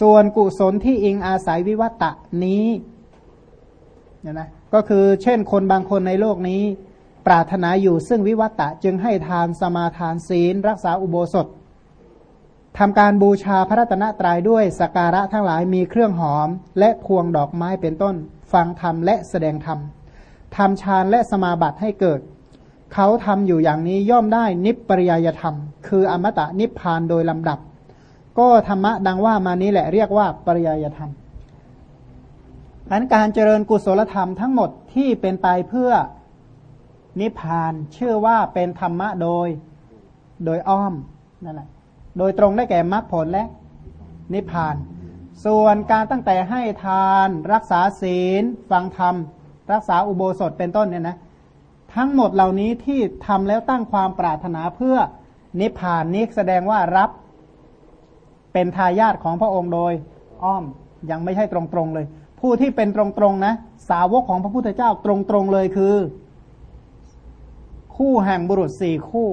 ส่วนกุศลที่อิงอาศัยวิวัตะนี้เนี่ยนะก็คือเช่นคนบางคนในโลกนี้ ปรารถนาอยู่ซึ่งวิวัตะจึงให้ทานสมาทานศีล รักษาอุโบสถทำการบูชาพระรัตนตรัยด้วยสการะทั้งหลายมีเครื่องหอม และพวงดอกไม้เป็นต้น ฟังธรรมและแสดงธรรมทำฌานและสมาบัติให้เกิด เขาทำอยู่อย่างนี้ย่อมได้นิปปริยยธรรม คืออมตะนิพพานโดยลำดับ ก็ธรรมะดังว่ามานี้แหละเรียกว่าปริยยธรรมอันการเจริญกุศลธรรมทั้งหมดที่เป็นไปเพื่อนิพพานเชื่อว่าเป็นธรรมะโดยโดยอ้อมนั่นแหละโดยตรงได้แก่มรรคผลและนิพพาน ส่วนการตั้งแต่ให้ทานรักษาศีล ฟังธรรม รักษาอุโบสถเป็นต้นเนี่ยนะทั้งหมดเหล่านี้ที่ทำแล้วตั้งความปรารถนาเพื่อนิพพานนี้แสดงว่ารับ เป็นทายาทของพระองค์โดย อ้อมยังไม่ใช่ตรงๆเลย ผู้ที่เป็นตรงๆนะ สาวกของพระพุทธเจ้าตรงๆเลยคือ คู่แห่งบุรุษสี่คู่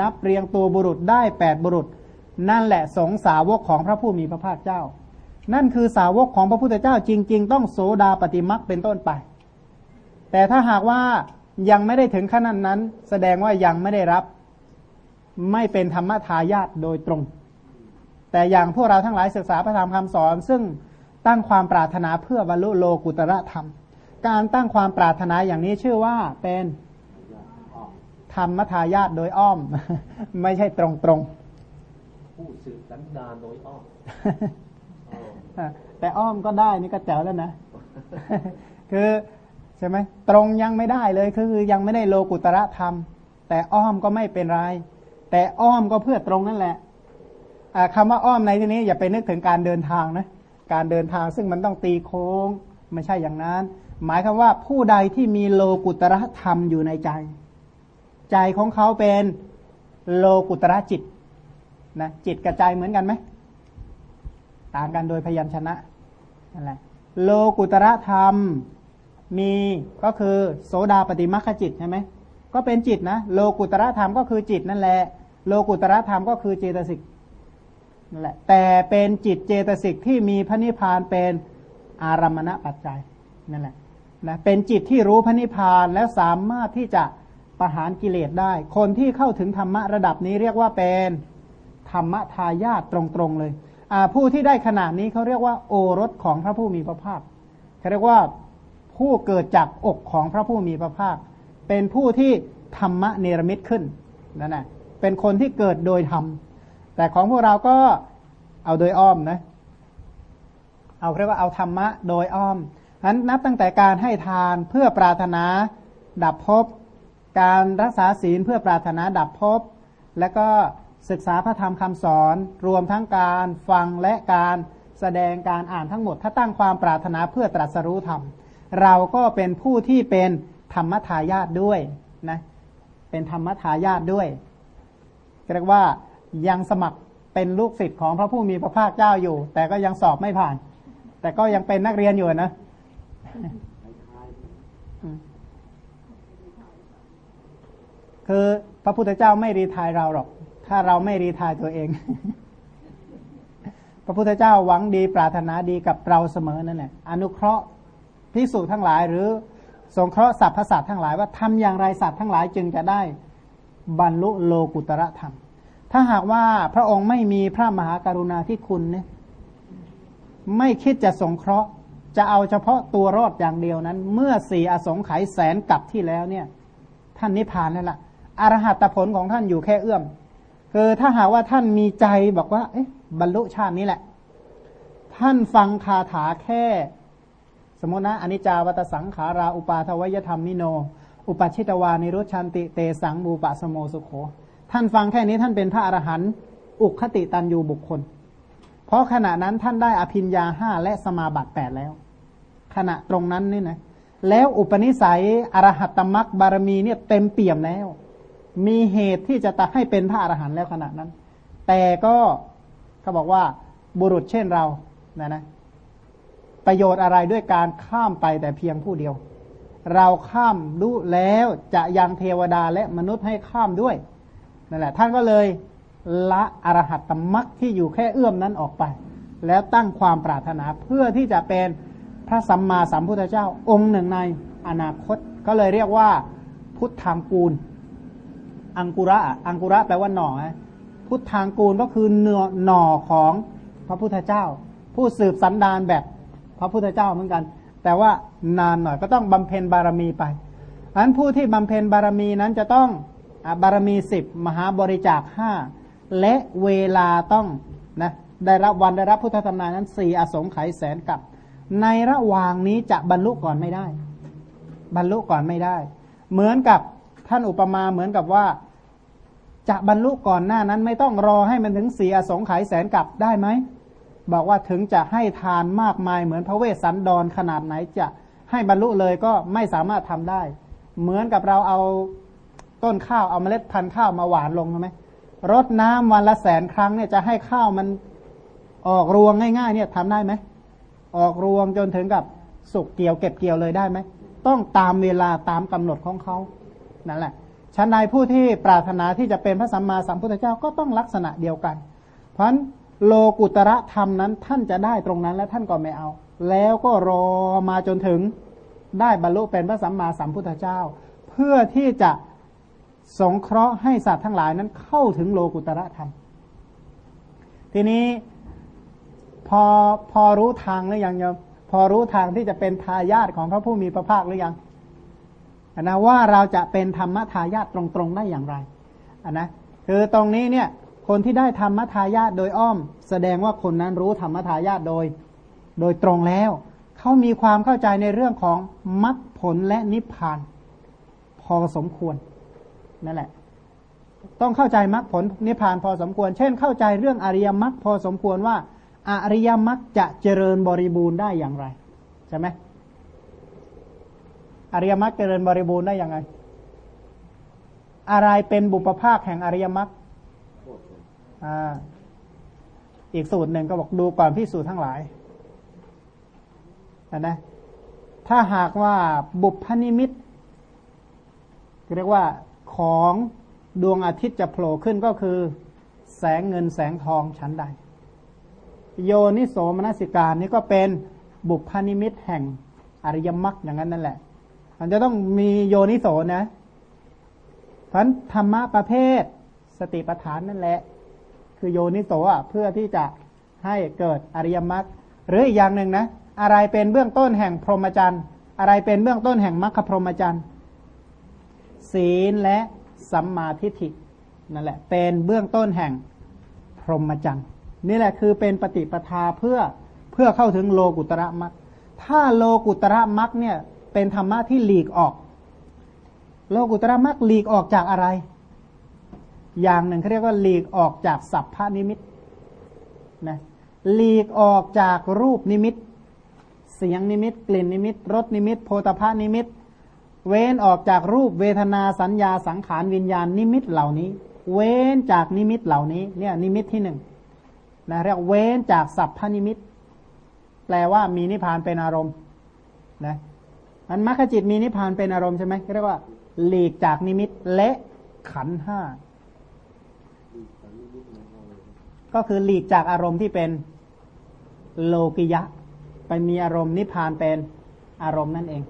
นับเรียงตัวบุรุษได้แปดบุรุษ นั่นแหละสงสาวกของพระผู้มีพระภาคเจ้า นั่นคือสาวกของพระพุทธเจ้าจริง ๆ ต้องโสดาปฏิมักเป็นต้นไป แต่ถ้าหากว่ายังไม่ได้ถึงขั้นนั้นนั้น แสดงว่ายังไม่ได้รับ ไม่เป็นธรรมทายาทโดยตรง แต่อย่างพวกเราทั้งหลายศึกษาพระธรรมคำสอน ซึ่งตั้งความปรารถนาเพื่อบรรลุโลกุตระธรรม การตั้งความปรารถนาอย่างนี้ชื่อว่าเป็นธรรมทายาทโดยอ้อม ไม่ใช่ตรงๆผู้สืบสันดานโดยอ้อมแต่อ้อมก็ได้นี่ก็แจ๋วแล้วนะ คือใช่ไหมตรงยังไม่ได้เลยคือยังไม่ได้โลกุตระธรรม แต่อ้อมก็ไม่เป็นไร แต่อ้อมก็เพื่อตรงนั่นแหละ คำว่าอ้อมในที่นี้อย่าไปนึกถึงการเดินทางนะการเดินทางซึ่งมันต้องตีโค้งไม่ใช่อย่างนั้น หมายคำว่าผู้ใดที่มีโลกุตระธรรมอยู่ในใจ ใจของเขาเป็นโลกุตระจิตนะจิตกระจายเหมือนกันไหมต่างกันโดยพยัญชนะนั่นแหละโลกุตระธรรมมีก็คือโสดาปฏิมัคจิตใช่ไหมก็เป็นจิตนะโลกุตระธรรมก็คือจิตนั่นแหละโลกุตระธรรมก็คือเจตสิก นั่นแหละแต่เป็นจิตเจตสิกที่มีพระนิพพานเป็นอารมณปัจจัยนั่นแหละนะเป็นจิตที่รู้พระนิพพานแล้วสามารถที่จะประหารกิเลสได้ คนที่เข้าถึงธรรมะระดับนี้เรียกว่าเป็นธรรมทายาทตรงๆเลย ผู้ที่ได้ขนาดนี้เขาเรียกว่าโอรสของพระผู้มีพระภาคเขาเรียกว่าผู้เกิดจากอกของพระผู้มีพระภาค เป็นผู้ที่ธรรมะเนรมิตขึ้นนั่นแหละเป็นคนที่เกิดโดยธรรม แต่ของพวกเราก็เอาโดยอ้อมนะ เอาเรียกว่าเอาธรรมะโดยอ้อมนั้นนับตั้งแต่การให้ทานเพื่อปรารถนาดับภพ การรักษาศีลเพื่อปรารถนาดับภพ และก็ศึกษาพระธรรมคำสอน รวมทั้งการฟังและการแสดงการอ่านทั้งหมด ถ้าตั้งความปรารถนาเพื่อตรัสรู้ธรรม เราก็เป็นผู้ที่เป็นธรรมทายาทด้วยนะ เป็นธรรมทายาทด้วยเรียกว่า ยังสมัครเป็นลูกศิษย์ของพระผู้มีพระภาคเจ้าอยู่ แต่ก็ยังสอบไม่ผ่าน แต่ก็ยังเป็นนักเรียนอยู่นะคือพระพุทธเจ้าไม่รีทายเราหรอก ถ้าเราไม่รีทายตัวเอง พระพุทธเจ้าหวังดีปรารถนาดีกับเราเสมอนั่นแหละอนุเคราะห์พิสูจทั้งหลาย หรือสงเคราะห์สัพพสัตทั้งหลายว่าทำอย่างไรสัตว์ทั้งหลายจึงจะได้บรรลุโลกุตระธรรม ถ้าหากว่าพระองค์ไม่มีพระมหากรุณาธิคุณเนี่ยไม่คิดจะสงเคราะห์ จะเอาเฉพาะตัวรอดอย่างเดียวนั้น เมื่อสี่อสงไขยแสนกับที่แล้วเนี่ย ท่านนิพพานแล้วล่ะอรหัตผลของท่านอยู่แค่เอื้อมคือถ้าหากว่าท่านมีใจบอกว่า เอ๊ะ บรรลุชาตินี้แหละ ท่านฟังคาถาแค่ สมมตินะอนิจจาวัตสังขาราอุปาทวยธรรมนิโน อุปชิตวานิรุชันติเตสังบูปะสโมสุโข ท่านฟังแค่นี้ท่านเป็นพระอรหันต์อุคติตันยูบุคคล เพราะขณะนั้นท่านได้อภิญญาห้าและสมาบัติแปดแล้ว ขณะตรงนั้นนี่นะแล้วอุปนิสัยอรหัตตมักบารมีเนี่ยเต็มเปี่ยมแล้ว มีเหตุที่จะตักให้เป็นพระอรหันต์แล้วขนาดนั้น แต่ก็เขาบอกว่าบุรุษเช่นเรานะนะประโยชน์อะไรด้วยการข้ามไปแต่เพียงผู้เดียว เราข้ามดูแล้วจะยังเทวดาและมนุษย์ให้ข้ามด้วย นั่นแหละ ท่านก็เลยละอรหัตตมรักที่อยู่แค่เอื้อมนั้นออกไป แล้วตั้งความปรารถนาเพื่อที่จะเป็นพระสัมมาสัมพุทธเจ้าองค์หนึ่งในอนาคต ก็เลยเรียกว่า พุทธังกูล อังกุระ อังกุระแปลว่าหน่อนะพุทธังกูลก็คือเนื้อหน่อของพระพุทธเจ้า ผู้สืบสันดานแบบพระพุทธเจ้าเหมือนกัน แต่ว่านานหน่อยก็ต้องบำเพ็ญบารมีไปอันผู้ที่บำเพ็ญบารมีนั้นจะต้อง บารมีสิบมหาบริจาคห้าและเวลาต้องนะได้รับวันได้รับพุทธธรรมนานั้นสี่อสงไขยแสนกับ ในระหว่างนี้จะบรรลุก่อนไม่ได้ บรรลุก่อนไม่ได้ เหมือนกับท่านอุปมาเหมือนกับว่า จะบรรลุก่อนหน้านั้นไม่ต้องรอให้มันถึงสี่อสงไขยแสนกับได้ไหมบอกว่าถึงจะให้ทานมากมายเหมือนพระเวสสันดรขนาดไหนจะให้บรรลุเลยก็ไม่สามารถทำได้ เหมือนกับเราเอา ต้นข้าวเอาเมล็ดพันธุ์ข้าวมาหวานลงใช่ไหมรดน้ำวันละแสนครั้งเนี่ยจะให้ข้าวมันออกรวงง่าย ๆ เนี่ยทำได้ไหมออกรวงจนถึงกับสุกเกี่ยวเก็บเกี่ยวเลยได้ไหมต้องตามเวลาตามกำหนดของเขานั่นแหละชั้นใดผู้ที่ปรารถนาที่จะเป็นพระสัมมาสัมพุทธเจ้าก็ต้องลักษณะเดียวกัน เพราะฉะนั้นโลกุตระธรรมนั้นท่านจะได้ตรงนั้นและท่านก็ไม่เอา แล้วก็รอมาจนถึงได้บรรลุเป็นพระสัมมาสัมพุทธเจ้า เพื่อที่จะ สงเคราะห์ให้สัตว์ทั้งหลายนั้นเข้าถึงโลกุตระธรรม ทีนี้พอพอรู้ทางหรือยังโยมพอรู้ทางที่จะเป็นทายาทของพระผู้มีพระภาคหรือยังนนะว่าเราจะเป็นธรรมทายาทตรงๆได้อย่างไรนนะคือตรงนี้เนี่ยคนที่ได้ธรรมทายาทโดยอ้อม แสดงว่าคนนั้นรู้ธรรมทายาทโดย โดยตรงแล้วเขามีความเข้าใจในเรื่องของมรรคผลและนิพพาน พอสมควร นั่นแหละ ต้องเข้าใจมรรคผลนิพพานพอสมควร เช่น เข้าใจเรื่องอริยมรรคพอสมควรว่า อริยมรรคจะเจริญบริบูรณ์ได้อย่างไรใช่ไหมอริยมรรคเจริญบริบูรณ์ได้อย่างไรอะไรเป็นบุปภาคแห่งอริยมรรคอีกสูตรหนึ่งก็บอกดูก่อนพิสูจน์ทั้งหลายนะ ถ้าหากว่าบุพนิมิตเรียกว่า ของดวงอาทิตย์จะโผล่ขึ้นก็คือ แสงเงินแสงทองชั้นใด โยนิโสมนสิการนี่ก็เป็นบุพนิมิตแห่งอริยมรรคอย่างนั้นนั่นแหละ มันจะต้องมีโยนิโสนะพันธรรมะประเภท สติปัฏฐานนั่นแหละ คือโยนิโสอะเพื่อที่จะให้เกิดอริยมรรคหรืออีกอย่างหนึ่งนะ อะไรเป็นเบื้องต้นแห่งพรหมจรรย์ อะไรเป็นเบื้องต้นแห่งมรรคพรหมจรรย์ ศีลและสัมมาทิฏฐินั่นแหละ เป็นเบื้องต้นแห่งพรหมจรรย์นี่แหละคือเป็นปฏิปทาเพื่อเพื่อเข้าถึงโลกุตระมรรคถ้าโลกุตระมรรคเนี่ยเป็นธรรมะที่หลีกออก โลกุตระมรรคหลีกออกจากอะไร อย่างหนึ่งเขาเรียกว่าหลีกออกจากสัพพนิมิตนะหลีกออกจากรูปนิมิต เสียงนิมิต กลิ่นนิมิตรสนิมิต โผฏฐัพพนิมิต เว้นออกจากรูปเวทนาสัญญาสังขารวิญญาณนิมิตเหล่านี้ เว้นจากนิมิตเหล่านี้ เนี่ย นิมิตที่หนึ่งนะเรียกเว้นจากสัพพนิมิต แปลว่ามีนิพพานเป็นอารมณ์นะมันมรรคจิตมีนิพพานเป็นอารมณ์ใช่ไหมเรียกว่า หลีกจากนิมิตและขันห้าก็คือหลีกจากอารมณ์ที่เป็นโลกิยะ ไปมีอารมณ์นิพพานเป็นอารมณ์นั่นเอง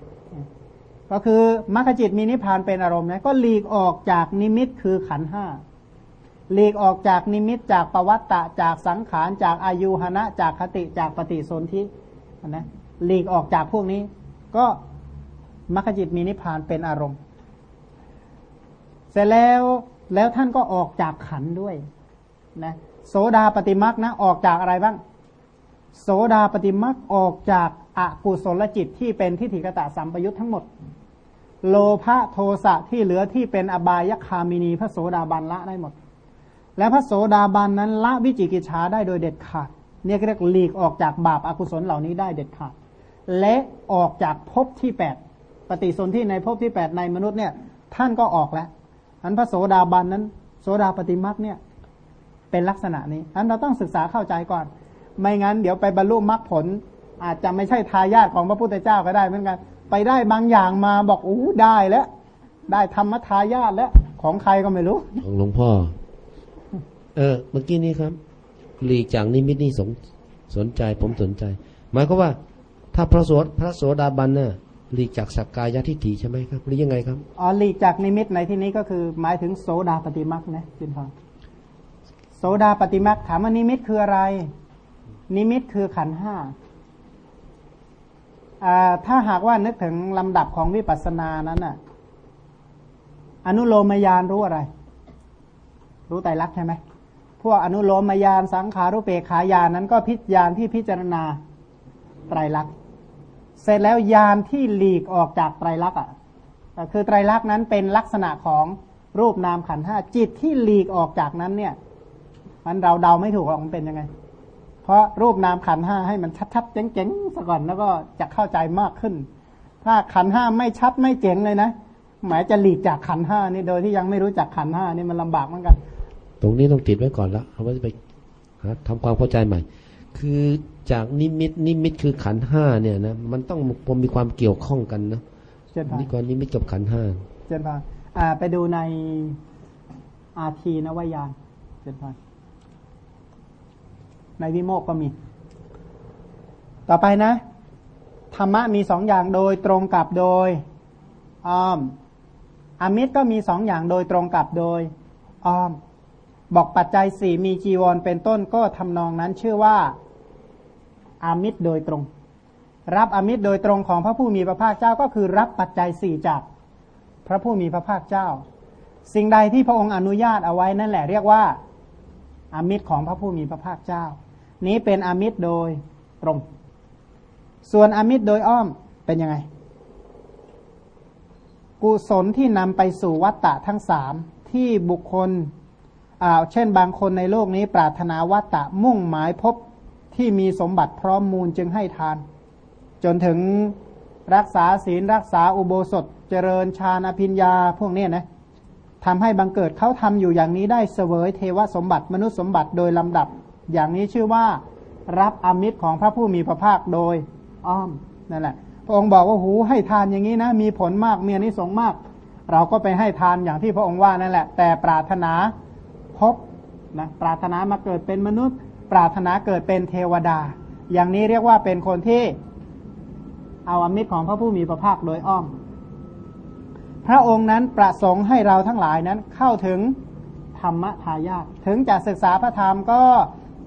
ก็คือมรรคจิตมีนิพพานเป็นอารมณ์นะก็หลีกออกจากนิมิตคือขันห้าหลีกออกจากนิมิตจากปวัตตะจากสังขารจากอายุหณะจากคติจากปฏิสนธินะหลีกออกจากพวกนี้ ก็มรรคจิตมีนิพพานเป็นอารมณ์ เสร็จแล้วแล้วท่านก็ออกจากขันด้วยนะโสดาปฏิมักนะออกจากอะไรบ้าง โสดาปฏิมักออกจากอากุศลจิตที่เป็นทิฏฐิกตะสัมปยุทธ์ทั้งหมด โลภะโทสะที่เหลือที่เป็นอบายคามินีพระโสดาบันละได้หมด และพระโสดาบันนั้นละวิจิกิจฉาได้โดยเด็ดขาดเนี่ยเรียกหลีกออกจากบาปอากุศลเหล่านี้ได้เด็ดขาดและออกจากภพที่แปดปฏิสนธิในภพที่แปดในมนุษย์เนี่ย ท่านก็ออกแล้วอันพระโสดาบันนั้น โสดาปฏิมักเนี่ย เป็นลักษณะนี้อันเราต้องศึกษาเข้าใจก่อน ไม่งั้นเดี๋ยวไปบรรลุมรรคผล อาจจะไม่ใช่ทายาทของพระพุทธเจ้าก็ได้เหมือนกัน ไปได้บางอย่างมาบอกอู้ได้แล้ว ได้ธรรมทายาทแล้วของใครก็ไม่รู้ ของหลวงพ่อ เออ เมื่อกี้นี้ครับหลีกจากนิมิตนี่สงสนใจ ผมสนใจ หมายความว่า ถ้าพระโสดพระโสดาบันน่ะหลีกจากสักกายทิฏฐิใช่ไหมครับหรือยังไงครับอ๋อหลีกจากนิมิตในที่นี้ก็คือ หมายถึงโสดาปฏิมักนะจินทองโสดาปฏิมักถามว่านิมิตคืออะไร นิมิตคือขันธ์ห้าอ่า ถ้าหากว่านึกถึงลำดับของวิปัสสนานั้นน่ะ อนุโลมยานรู้อะไร รู้ไตรลักษณ์ใช่ไหมพวกอนุโลมยานสังขารุเปขายานนั้นก็พิจายานที่พิจารณาไตรลักษณ์เสร็จแล้วยานที่หลีกออกจากไตรลักษณ์อะคือไตรลักษณ์นั้นเป็นลักษณะของรูปนามขันธ์ห้าจิตที่หลีกออกจากนั้นเนี่ย มันเราเดาไม่ถูกหรอกมันเป็นยังไง เพราะรูปนามขันธ์ห้าให้มันชัดๆเจ๋งๆซะก่อนแล้วก็จะเข้าใจมากขึ้น ถ้าขันธ์ห้าไม่ชัดไม่เจ๋งเลยนะหมายจะหลีกจากขันธ์ห้านี่โดยที่ยังไม่รู้จักขันธ์ห้านี่มันลำบากเหมือนกัน ตรงนี้ต้องติดไว้ก่อนแล้วเอาไว้จะไปหาทำความเข้าใจใหม่ คือจากนิมิตนิมิตคือขันธ์ห้าเนี่ยนะมันต้องมีความเกี่ยวข้องกันนะเช่นพานนี่ก่อนนิมิตกับขันธ์ห้าเช่นพานอ่าไปดูในอาทีนวายานเช่นพาน ในวิโมกข์ก็มี ต่อไปนะ ธรรมะมีสองอย่างโดยตรงกับโดยอ้อมอามิตรก็มีสองอย่างโดยตรงกับโดยอ้อม บอกปัจจัยสี่มีจีวรเป็นต้นก็ทำนองนั้นชื่อว่าอามิตรโดยตรง รับอามิตรโดยตรงของพระผู้มีพระภาคเจ้าก็คือรับปัจจัยสี่จากพระผู้มีพระภาคเจ้า สิ่งใดที่พระองค์อนุญาตเอาไว้นั่นแหละเรียกว่าอามิตรของพระผู้มีพระภาคเจ้า นี้เป็นอมิตรโดยตรง ส่วนอมิตรโดยอ้อมเป็นยังไง กุศลที่นำไปสู่วัตตะทั้งสามที่บุคคลอ่าเช่นบางคนในโลกนี้ ปรารถนาวัตตะมุ่งหมายพบที่มีสมบัติพร้อมมูลจึงให้ทาน จนถึงรักษาศีลรักษาอุโบสถเจริญฌานอภิญญาพวกนี้นะทำให้บังเกิดเขาทำอยู่อย่างนี้ได้เสวยเทวสมบัติมนุษย์สมบัติโดยลำดับ อย่างนี้ชื่อว่ารับอมิตรของพระผู้มีพระภาคโดยอ้อมนั่นแหละ พระองค์บอกว่าหูให้ทานอย่างนี้นะ มีผลมากมีอนิสงส์มาก เราก็ไปให้ทานอย่างที่พระองค์ว่านั่นแหละ แต่ปรารถนาพบนะปรารถนามาเกิดเป็นมนุษย์ ปรารถนาเกิดเป็นเทวดา อย่างนี้เรียกว่าเป็นคนที่เอาอมิตรของพระผู้มีพระภาคโดยอ้อม พระองค์นั้นประสงค์ให้เราทั้งหลายนั้นเข้าถึงธรรมทายาทถึงจะศึกษาพระธรรมก็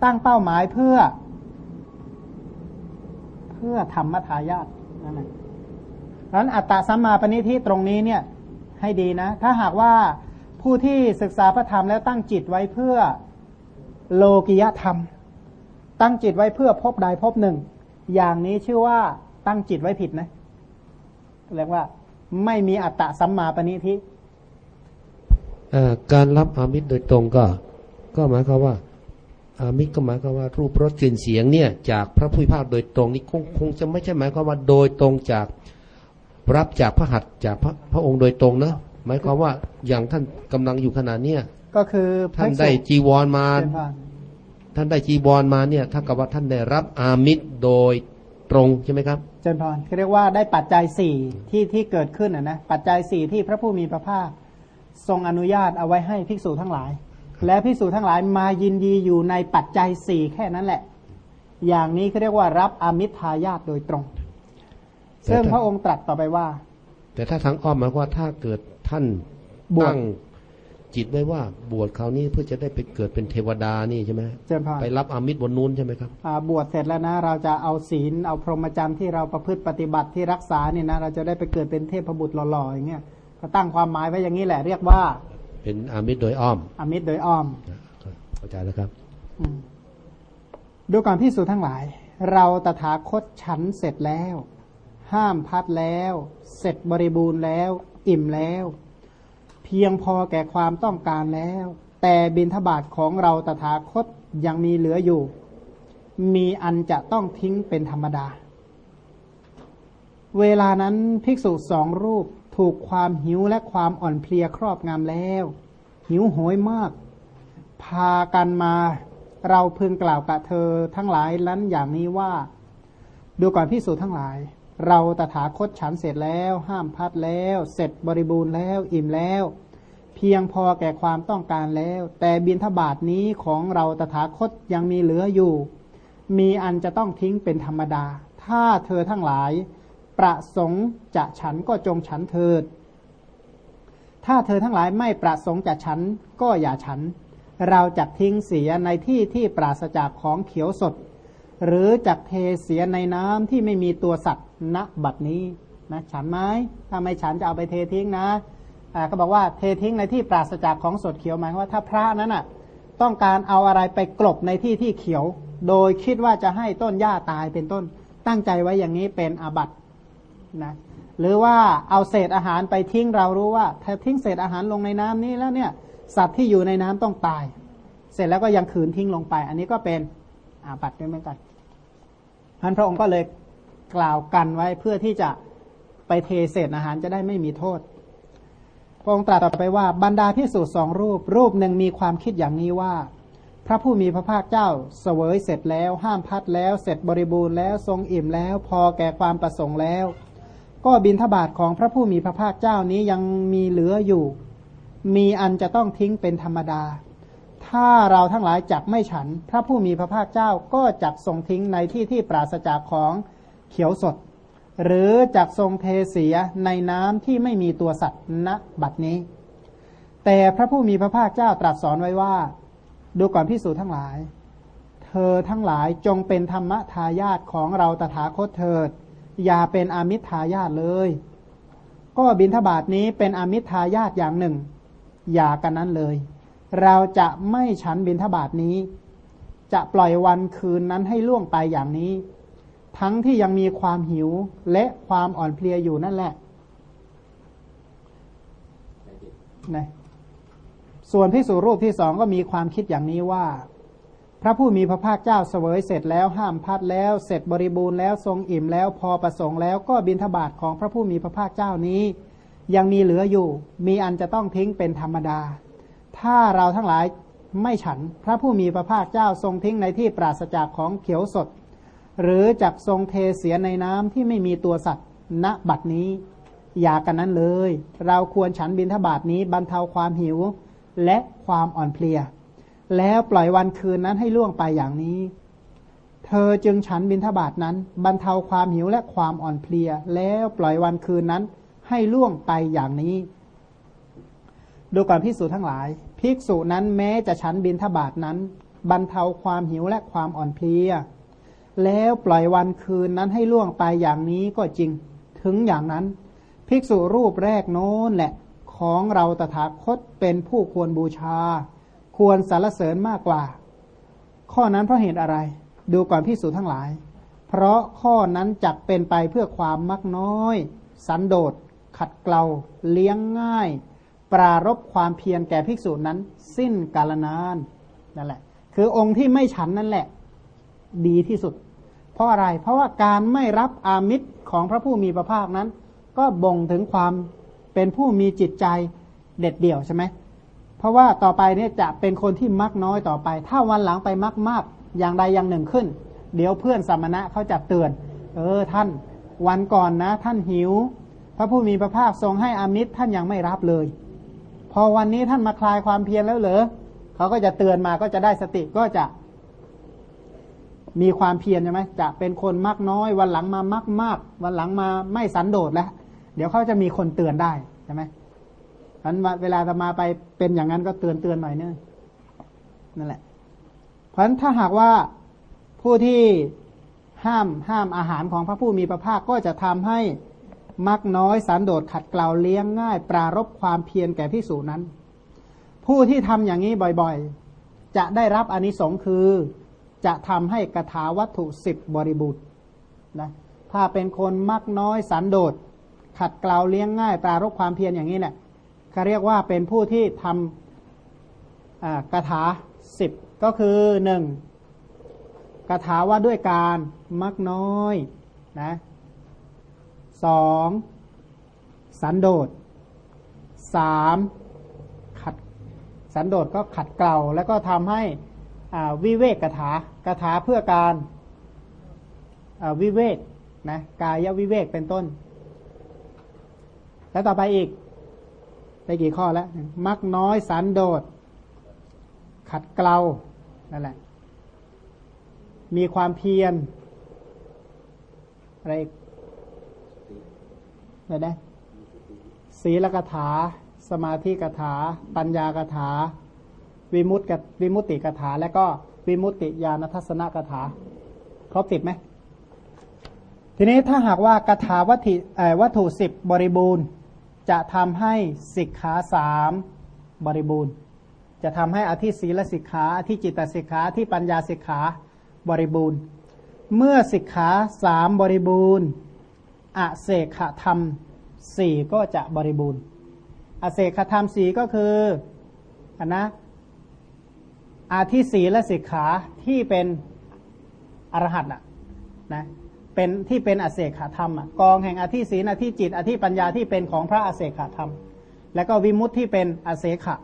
ตั้งเป้าหมายเพื่อ เพื่อธรรมทายาทนั่นแหละดังนั้นอัตตาสัมมาปณิที่ตรงนี้เนี่ย ให้ดีนะ ถ้าหากว่าผู้ที่ศึกษาพระธรรมแล้วตั้งจิตไว้เพื่อโลกิยธรรม ตั้งจิตไว้เพื่อพบใดพบหนึ่ง อย่างนี้ชื่อว่าตั้งจิตไว้ผิดนะเรียกว่าไม่มีอัตตะสัมมาปณิทิการรับอามิตรโดยตรงก็ ก็หมายความว่า มิตรก็หมายความว่ารูปรสกลิ่นเสียงเนี่ยจากพระผู้ภาคโดยตรงนี่คงคงจะไม่ใช่หมายความว่าโดยตรงจากรับจากพระหัตถ์จากพระพระองค์โดยตรงนะหมายความว่าอย่างท่านกำลังอยู่ขณะเนี้ยก็คือท่านได้จีวรมาเจริญพรท่านได้จีวรมาเนี่ยถ้ากับว่าท่านได้รับอามิตรโดยตรงใช่ไหมครับเจริญพรเขาเรียกว่าได้ปัจจัยสี่ที่ที่เกิดขึ้นนะนะปัจจัยสี่ที่พระผู้มีพระภาคทรงอนุญาตเอาไว้ให้ภิกษุทั้งหลาย และภิกษุทั้งหลายมายินดีอยู่ในปัจจัยสี่แค่นั้นแหละ อย่างนี้เขาเรียกว่ารับอามิตรทายาทโดยตรงแต่ซึ่งถ้าพระองค์ตรัสต่อไปว่า แต่ถ้าทางอ้อมหมายความว่าถ้าเกิดท่านบวชตั้งจิตไว้ว่าบวชคราวนี้เพื่อจะได้ไปเกิดเป็นเทวดานี่ใช่ไหมเจริญพรไปรับอามิตรบนนู้นใช่ไหมครับอ่าบวชเสร็จแล้วนะ เราจะเอาศีลเอาพรหมจรรย์ที่เราประพฤติปฏิบัติที่รักษาเนี่ยนะ เราจะได้ไปเกิดเป็นเทพบุตรหล่อๆอย่างเงี้ยก็ตั้งความหมายไว้อย่างนี้แหละเรียกว่า เป็นอามิตรโดยอ้อมอมิตรโดยอ้อมเข้าใจแล้วครับอืมดูก่อนพิสูจทั้งหลาย เราตถาคตฉันเสร็จแล้ว ห้ามพัดแล้ว เสร็จบริบูรณ์แล้ว อิ่มแล้ว เพียงพอแก่ความต้องการแล้ว แต่บินทบาทของเราตถาคตยังมีเหลืออยู่ มีอันจะต้องทิ้งเป็นธรรมดา เวลานั้นภิกษุสองรูป ถูกความหิวและความอ่อนเพลียครอบงำแล้ว หิวโหยมาก พากันมาเราพึงกล่าวกับเธอทั้งหลายนั้นอย่างนี้ว่า ดูก่อนพิสูจนทั้งหลาย เราตถาคตฉันเสร็จแล้ว ห้ามพัดแล้ว เสร็จบริบูรณ์แล้ว อิ่มแล้ว เพียงพอแก่ความต้องการแล้ว แต่บินทบาทนี้ของเราตถาคตยังมีเหลืออยู่ มีอันจะต้องทิ้งเป็นธรรมดา ถ้าเธอทั้งหลาย ประสงค์จะฉันก็จงฉันเถิด ถ้าเธอทั้งหลายไม่ประสงค์จะฉันก็อย่าฉัน เราจะทิ้งเสียในที่ที่ปราศจากของเขียวสด หรือจักเทเสียในน้ำที่ไม่มีตัวสัตว์ณบัดนี้นะฉันไหมถ้าไม่ฉันจะเอาไปเททิ้งนะอ่าก็บอกว่าเททิ้งในที่ปราศจากของสดเขียวหมายว่าถ้าพระนั้นอะต้องการเอาอะไรไปกลบในที่ที่เขียว โดยคิดว่าจะให้ต้นหญ้าตายเป็นต้น ตั้งใจไว้อย่างนี้เป็นอาบัติ นะหรือว่าเอาเศษอาหารไปทิ้งเรารู้ว่าถ้าทิ้งเศษอาหารลงในน้ำนี้แล้วเนี่ยสัตว์ที่อยู่ในน้ำต้องตาย เสร็จแล้วก็ยังขืนทิ้งลงไป อันนี้ก็เป็นอาบัติด้วยเหมือนกันท่านพระองค์ก็เลยกล่าวกันไว้เพื่อที่จะไปเทเศษอาหารจะได้ไม่มีโทษ พระองค์ตรัสต่อไปว่าบรรดาพิสูจน์สองรูป รูปหนึ่งมีความคิดอย่างนี้ว่า พระผู้มีพระภาคเจ้าเสวยเสร็จแล้ว ห้ามพัดแล้ว เสร็จบริบูรณ์แล้วทรงอิ่มแล้ว พอแก่ความประสงค์แล้ว ก็บินทบาทของพระผู้มีพระภาคเจ้านี้ยังมีเหลืออยู่ มีอันจะต้องทิ้งเป็นธรรมดา ถ้าเราทั้งหลายจักไม่ฉัน พระผู้มีพระภาคเจ้าก็จักทรงทิ้งในที่ที่ปราศจากของเขียวสด หรือจักทรงเทเสียในน้ำที่ไม่มีตัวสัตว์ณบัดนี้ แต่พระผู้มีพระภาคเจ้าตรัสสอนไว้ว่า ดูก่อนพิสูจน์ทั้งหลาย เธอทั้งหลายจงเป็นธรรมทายาทของเราตถาคตเถิด อย่าเป็นอามิตรทายาทเลย ก็บินทบาทนี้เป็นอามิตรทายาทอย่างหนึ่ง อย่ากันนั้นเลย เราจะไม่ฉันบินทบาทนี้ จะปล่อยวันคืนนั้นให้ล่วงไปอย่างนี้ ทั้งที่ยังมีความหิวและความอ่อนเพลียอยู่นั่นแหละนะส่วนพิสูรูปที่สองก็มีความคิดอย่างนี้ว่า พระผู้มีพระภาคเจ้าเสวยเสร็จแล้วห้ามพัดแล้ว เสร็จบริบูรณ์แล้วทรงอิ่มแล้วพอประสงค์แล้วก็บินทบาทของพระผู้มีพระภาคเจ้านี้ ยังมีเหลืออยู่ มีอันจะต้องทิ้งเป็นธรรมดา ถ้าเราทั้งหลายไม่ฉันพระผู้มีพระภาคเจ้าทรงทิ้งในที่ปราศจากของเขียวสด หรือจักทรงเทเสียในน้ำที่ไม่มีตัวสัตว์ณบัดนี้ อย่ากันนั้นเลย เราควรฉันบินทบาทนี้บรรเทาความหิวและความอ่อนเพลีย แล้วปล่อยวันคืนนั้นให้ล่วงไปอย่างนี้ เธอจึงฉันบินทบาทนั้น บรรเทาความหิวและความอ่อนเพลีย แล้วปล่อยวันคืนนั้นให้ล่วงไปอย่างนี้ ดูก่อนพิสูจทั้งหลาย ภิกษุนั้นแม้จะฉันบินทบาทนั้น บรรเทาความหิวและความอ่อนเพลีย แล้วปล่อยวันคืนนั้นให้ล่วงไปอย่างนี้ก็จริง ถึงอย่างนั้น ภิกษุรูปแรกโน้นแหละของเราตถาคตเป็นผู้ควรบูชา ควรสรรเสริญมากกว่า ข้อนั้นเพราะเหตุอะไร ดูก่อนพิสูจทั้งหลาย เพราะข้อนั้นจักเป็นไปเพื่อความมักน้อย สันโดษ ขัดเกลา เลี้ยงง่าย ปรารบความเพียรแก่ภิกษุนั้น สิ้นกาลนานนั่นแหละ คือองค์ที่ไม่ฉันนั่นแหละ ดีที่สุด เพราะอะไร เพราะว่าการไม่รับอามิตรของพระผู้มีพระภาคนั้น ก็บ่งถึงความเป็นผู้มีจิตใจเด็ดเดี่ยวใช่ไหม เพราะว่าต่อไปเนี่ยจะเป็นคนที่มักน้อยต่อไป ถ้าวันหลังไปมักมากอย่างใดอย่างหนึ่งขึ้น เดี๋ยวเพื่อนสมณะเขาจะเตือน เออท่าน วันก่อนนะ ท่านหิว พระผู้มีพระภาคทรงให้อามิตรท่านยังไม่รับเลย พอวันนี้ท่านมาคลายความเพียรแล้วเหรอเขาก็จะเตือนมาก็จะได้สติก็จะ มีความเพียรใช่ไหมจะเป็นคนมากน้อย วันหลังมามักมากวันหลังมาไม่สันโดษแล้วเดี๋ยวเขาจะมีคนเตือนได้ใช่ไหม ฉันเวลาจะมาไปเป็นอย่างนั้นก็เตือนเตือนหน่อยเนึงนั่นแหละ เพราะฉะนั้นถ้าหากว่าผู้ที่ห้ามห้ามอาหารของพระผู้มีพระภาคก็จะทำให้มักน้อยสันโดษขัดเกลาเลี้ยงง่าย ปรารบความเพียรแก่พิสูจนั้น ผู้ที่ทำอย่างนี้บ่อยๆ จะได้รับอนิสงค์คือ จะทำให้กระถาวัตถุสิบบริบูรณ์นะถ้าเป็นคนมักน้อยสันโดษขัดเกลาเลี้ยงง่าย ปรารบความเพียรอย่างนี้เนี่ย เขาเรียกว่าเป็นผู้ที่ทำกระถาสิบก็คือหนึ่งกระถาว่าด้วยการมักน้อยนะสองสันโดษสามขัดสันโดษก็ขัดเกลาแล้วก็ทำให้วิเวกกถากถาเพื่อการวิเวกนะกายวิเวกเป็นต้น แล้วต่อไปอีก ได้กี่ข้อแล้วมักน้อยสันโดษ ขัดเกลานั่นแหละ มีความเพียรอะไรอีกอะไรนะศีลกถา สมาธิกถา ปัญญากถา วิมุตติกวิมุตติกถา และก็วิมุตติญาณทัศนกถา ครบติดไหมทีนี้ถ้าหากว่ากถาวัตถิวัตถุสิบบริบูรณ์ จะทำให้สิกขาสามบริบูรณ์ จะทำให้อธิศีลสิกขาอธิจิตสิกขาที่ปัญญาสิกขาบริบูรณ์ เมื่อสิกขาสามบริบูรณ์อเสขธรรมสี่ก็จะบริบูรณ์ อเสขธรรมสี่ก็คืออนนะอาทิศีและสิกขาที่เป็นอรหัตนะนะ เป็นที่เป็นอเสขธรรมกองแห่งอธิศีลอธิจิต อธิปัญญาที่เป็นของพระอเสขธรรม แล้วก็วิมุตที่เป็นอเสขะ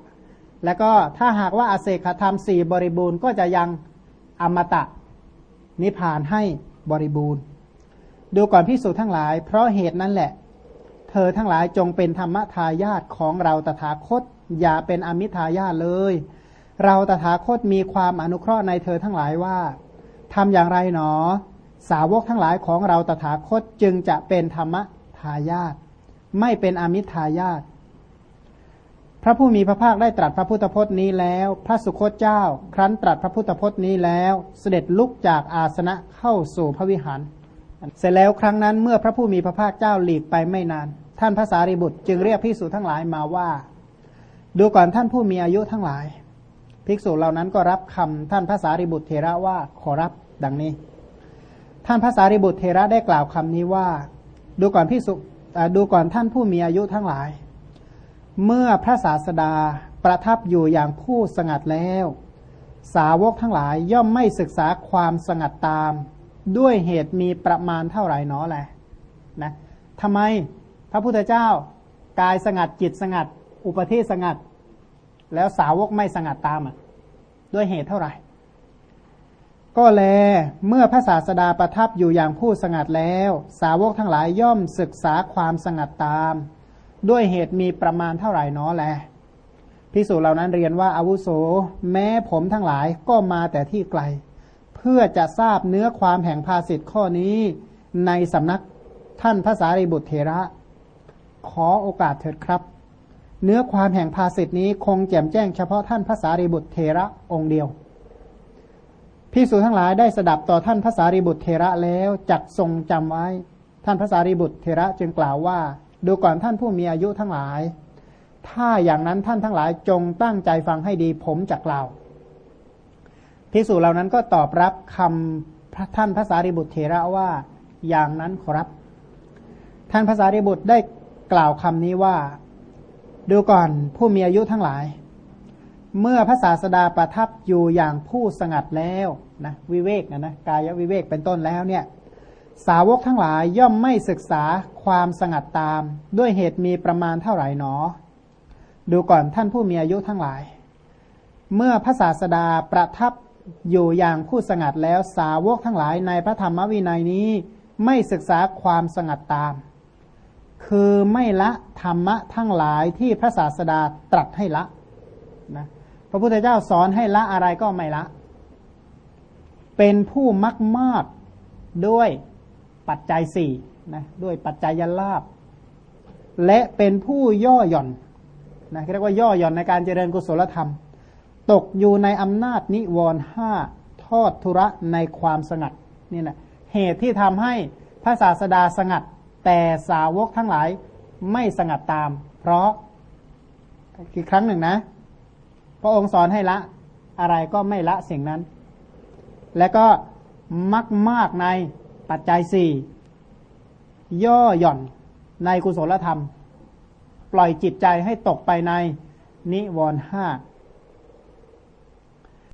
แล้วก็ถ้าหากว่าอเสขธรรมสี่บริบูรณ์ก็จะยังอมตะนิพานให้บริบูรณ์ ดูก่อนพิสูจนทั้งหลาย เพราะเหตุนั้นแหละ เธอทั้งหลายจงเป็นธรรมทายาทของเราตถาคต อย่าเป็นอมิทายาทเลย เราตถาคตมีความอนุเคราะห์ในเธอทั้งหลายว่าทำอย่างไรหนอ สาวกทั้งหลายของเราตถาคตจึงจะเป็นธรรมทายาทไม่เป็นอมิทายาทพระผู้มีพระภาคได้ตรัสพระพุทธพจน์นี้แล้ว พระสุคตเจ้า ครั้นตรัสพระพุทธพจน์นี้แล้ว เสด็จลุกจากอาสนะเข้าสู่พระวิหาร เสร็จแล้วครั้งนั้นเมื่อพระผู้มีพระภาคเจ้าหลีกไปไม่นาน ท่านพระสารีบุตรจึงเรียกภิกษุทั้งหลายมาว่า ดูก่อนท่านผู้มีอายุทั้งหลาย ภิกษุเหล่านั้นก็รับคำท่านพระสารีบุตรเทระว่าขอรับดังนี้ ท่านพระสารีบุตรเทระได้กล่าวคำนี้ว่า ดูก่อนภิกษุดูก่อนท่านผู้มีอายุทั้งหลาย เมื่อพระศาสดาประทับอยู่อย่างผู้สงัดแล้ว สาวกทั้งหลายย่อมไม่ศึกษาความสงัดตาม ด้วยเหตุมีประมาณเท่าไหร่นอแหละนะทำไมพระพุทธเจ้ากายสงัดจิตสงัด อุปธิสงัด แล้วสาวกไม่สงัดตามอะ ด้วยเหตุเท่าไหร่ ก็แล เมื่อพระศาสดาประทับอยู่อย่างผู้สงัดแล้ว สาวกทั้งหลายย่อมศึกษาความสงัดตาม ด้วยเหตุมีประมาณเท่าไหร่น้อแลพิสูจน์เหล่านั้นเรียนว่าอาวุโส แม้ผมทั้งหลายก็มาแต่ที่ไกล เพื่อจะทราบเนื้อความแห่งภาสิทธ์ข้อนี้ในสำนักท่านพระสารีบุตรเทระ ขอโอกาสเถิดครับ เนื้อความแห่งภาสิทธินี้คงแจ่มแจ้งเฉพาะท่านพระสารีบุตรเทระองค์เดียว พิสูจทั้งหลายได้สดับต่อท่านพระสารีบุตรเทระแล้วจักทรงจำไว้ ท่านพระสารีบุตรเทระจึงกล่าวว่า ดูก่อนท่านผู้มีอายุทั้งหลาย ถ้าอย่างนั้นท่านทั้งหลายจงตั้งใจฟังให้ดีผมจะกล่าวพิสูจเหล่านั้นก็ตอบรับคำท่านพระสารีบุตรเทระว่าอย่างนั้นขอรับ ท่านพระสารีบุตรได้กล่าวคำนี้ว่า ดูก่อนผู้มีอายุทั้งหลายเมื่อพระศาสดาประทับอยู่อย่างผู้สงัดแล้ว นะวิเวกนะนะกายวิเวกเป็นต้นแล้วเนี่ยสาวกทั้งหลายย่อมไม่ศึกษาความสงัดตาม ด้วยเหตุมีประมาณเท่าไหร่หนอ ดูก่อนท่านผู้มีอายุทั้งหลาย เมื่อพระศาสดาประทับอยู่อย่างผู้สงัดแล้วสาวกทั้งหลายในพระธรรมวินัยนี้ไม่ศึกษาความสงัดตาม คือไม่ละธรรมะทั้งหลายที่พระศาสดาตรัสให้ละนะพระพุทธเจ้าสอนให้ละอะไรก็ไม่ละ เป็นผู้มักมากด้วยปัจจัยสี่นะด้วยปัจจัยยลาบและเป็นผู้ย่อหย่อนนะเรียกว่าย่อหย่อนในการเจริญกุศลธรรม ตกอยู่ในอำนาจนิวรห้าทอดทุระในความสงัดนี่แหละเหตุที่ทำให้พระศาสดาสงัด แต่สาวกทั้งหลายไม่สงัดตาม เพราะอีกครั้งหนึ่งนะ พระองค์สอนให้ละอะไรก็ไม่ละสิ่งนั้น และก็มักมากในปัจจัยสี่ย่อหย่อนในกุศลธรรม ปล่อยจิตใจให้ตกไปในนิวรห้า